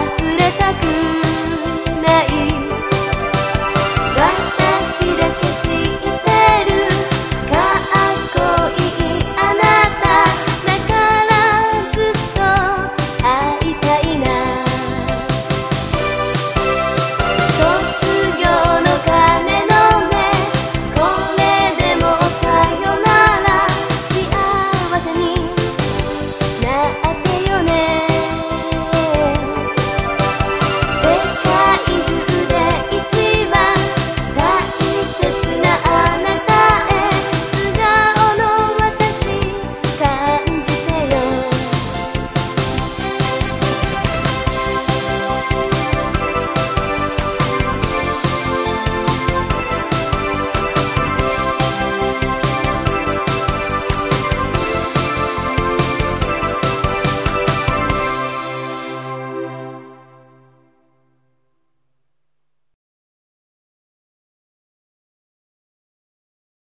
忘れたくない